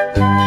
Música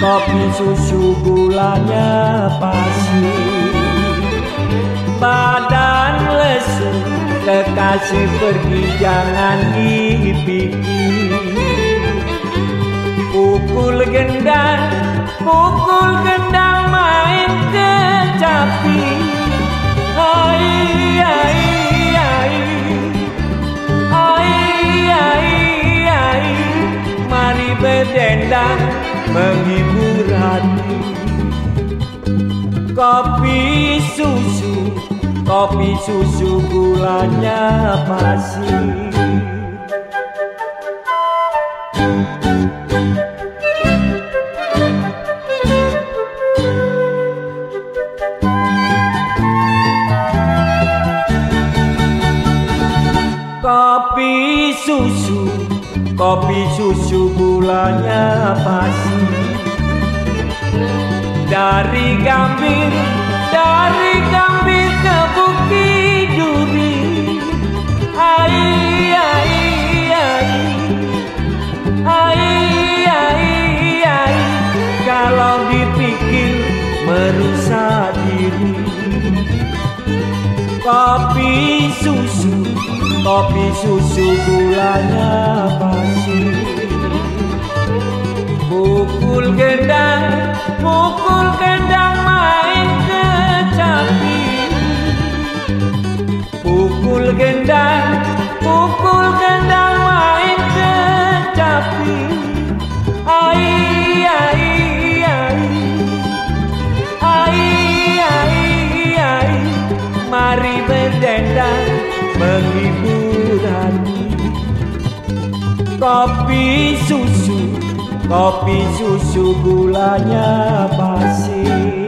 Kopi susu, gulanya pasti. Badan lesu, kekasih pergi jangan dipikir. Pukul gendang, pukul gendang main kecapi Hai, hai, hai menghibur hati Kopi susu, kopi susu gulanya pasir Kopi susu, kopi susu gulanya pasti. Dari Gambir, dari Gambir ke Bukit Duri. Ai, ai, ai. Ai, ai, ai. Kalau dipikir merusak diri. Kopi susu, kopi susu gulanya gendang, pukul gendang main kecapi. Ai, ai, ai. Ai, ai, ai. Mari berdendang menghibur hati Kopi susu, kopi susu gulanya pasir